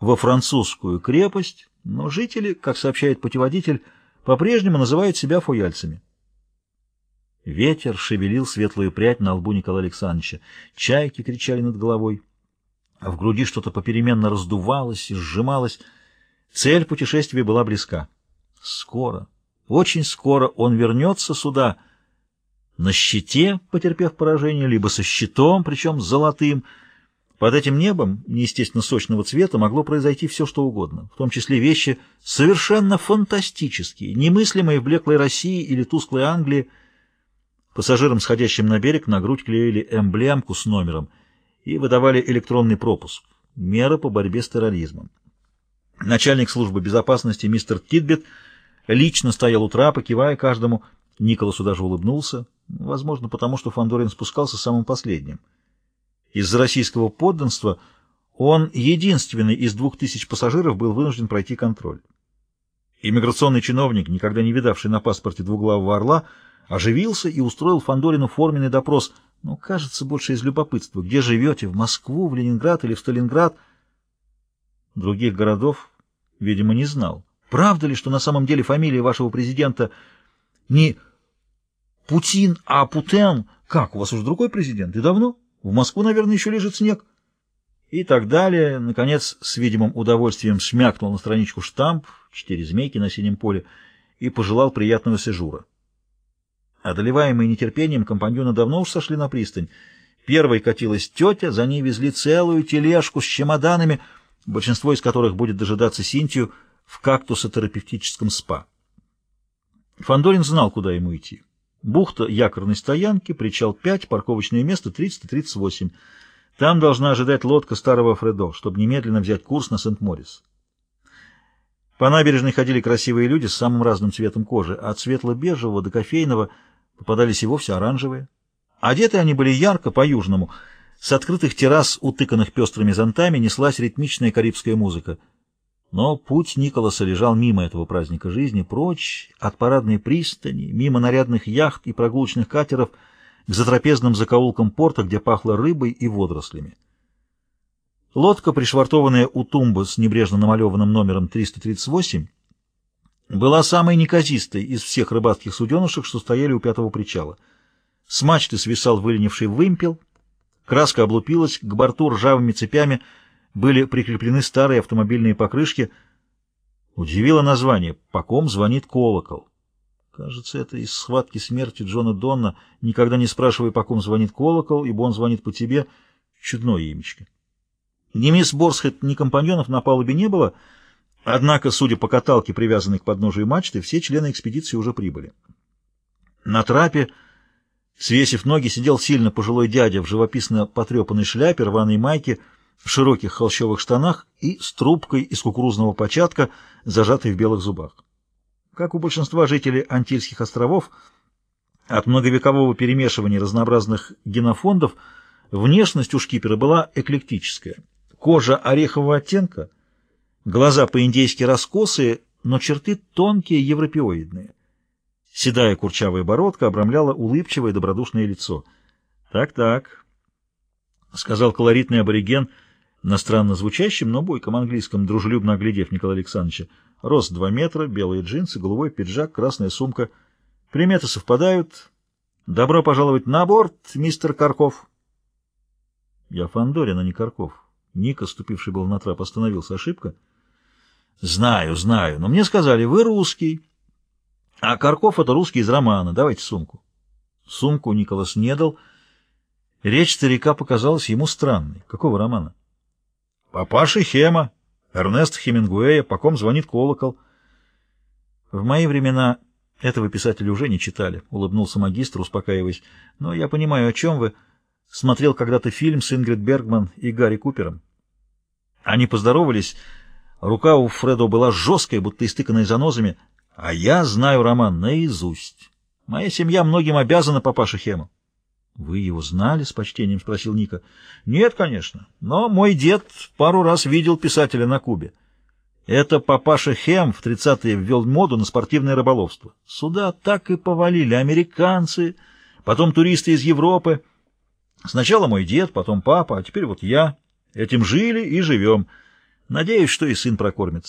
во французскую крепость, но жители, как сообщает путеводитель, по-прежнему называют себя фуяльцами. Ветер шевелил светлую прядь на лбу Николая Александровича. Чайки кричали над головой, а в груди что-то попеременно раздувалось и сжималось. Цель путешествия была близка. Скоро, очень скоро он вернется сюда, на щите, потерпев поражение, либо со щитом, причем золотым. Под этим небом, неестественно сочного цвета, могло произойти все, что угодно, в том числе вещи совершенно фантастические, немыслимые в блеклой России или тусклой Англии. Пассажирам, сходящим на берег, на грудь клеили эмблемку с номером и выдавали электронный пропуск. Мера по борьбе с терроризмом. Начальник службы безопасности мистер Титбет лично стоял у трапа, кивая каждому. Николасу даже улыбнулся, возможно, потому что Фандорин спускался самым последним. Из-за российского подданства он единственный из двух тысяч пассажиров был вынужден пройти контроль. Иммиграционный чиновник, никогда не видавший на паспорте двуглавого орла, оживился и устроил Фандорину форменный допрос, ну, кажется, больше из любопытства. Где живете? В Москву, в Ленинград или в Сталинград? Других городов, видимо, не знал. Правда ли, что на самом деле фамилия вашего президента не Путин, а Путен? Как, у вас уже другой президент? И давно? В Москву, наверное, еще лежит снег. И так далее. Наконец, с видимым удовольствием шмякнул на страничку штамп, четыре змейки на синем поле, и пожелал приятного сежура. Одолеваемые нетерпением, компаньоны давно уж сошли на пристань. Первой катилась тетя, за ней везли целую тележку с чемоданами, большинство из которых будет дожидаться Синтию в кактусотерапевтическом спа. Фандорин знал, куда ему идти. Бухта якорной стоянки, причал 5, парковочное место 338. Там должна ожидать лодка старого Фредо, чтобы немедленно взять курс на Сент-Морис. По набережной ходили красивые люди с самым разным цветом кожи, от светло-бежевого до кофейного попадались и вовсе оранжевые. Одеты они были ярко, по-южному. С открытых террас, утыканных пестрыми зонтами, неслась ритмичная карибская музыка — но путь Николаса лежал мимо этого праздника жизни, прочь от парадной пристани, мимо нарядных яхт и прогулочных катеров к затрапезным закоулкам порта, где пахло рыбой и водорослями. Лодка, пришвартованная у тумбы с небрежно намалеванным номером 338, была самой неказистой из всех рыбацких суденышек, что стояли у пятого причала. С мачты свисал выленивший вымпел, краска облупилась, к борту ржавыми цепями — были прикреплены старые автомобильные покрышки. Удивило название «По ком звонит колокол». Кажется, это из схватки смерти Джона Донна. Никогда не спрашивай, по ком звонит колокол, ибо он звонит по тебе. Чудное имечко. Ни мисс Борсхед, ни компаньонов на палубе не было, однако, судя по каталке, привязанной к подножию мачты, все члены экспедиции уже прибыли. На трапе, свесив ноги, сидел сильно пожилой дядя в живописно потрепанной шляпе, рваной майке, в широких холщовых штанах и с трубкой из кукурузного початка, зажатой в белых зубах. Как у большинства жителей Антильских островов, от многовекового перемешивания разнообразных генофондов внешность у шкипера была эклектическая. Кожа орехового оттенка, глаза по-индейски раскосые, но черты тонкие, европеоидные. Седая курчавая бородка обрамляла улыбчивое добродушное лицо. «Так-так», — сказал колоритный абориген — на странно звучащем, но бойком английском, дружелюбно оглядев Николая Александровича. Рост два метра, белые джинсы, голубой пиджак, красная сумка. Приметы совпадают. Добро пожаловать на борт, мистер Карков. Я Фандорин, а не Карков. Ника, ступивший был на трап, остановился. Ошибка? Знаю, знаю, но мне сказали, вы русский. А Карков — это русский из романа. Давайте сумку. Сумку Николас не дал. Речь старика показалась ему странной. Какого романа? Папаша Хема, Эрнест Хемингуэя, по ком звонит колокол. В мои времена этого писателя уже не читали, улыбнулся магистр, успокаиваясь. Но я понимаю, о чем вы. Смотрел когда-то фильм с Ингрид Бергман и Гарри Купером. Они поздоровались. Рука у Фредо была жесткая, будто истыканная занозами. А я знаю роман наизусть. Моя семья многим обязана папаше Хему. «Вы его знали?» — с почтением спросил Ника. «Нет, конечно, но мой дед пару раз видел писателя на Кубе. Это папаша Хем в тридцатые ввел моду на спортивное рыболовство. Сюда так и повалили американцы, потом туристы из Европы. Сначала мой дед, потом папа, а теперь вот я. Этим жили и живем. Надеюсь, что и сын прокормится.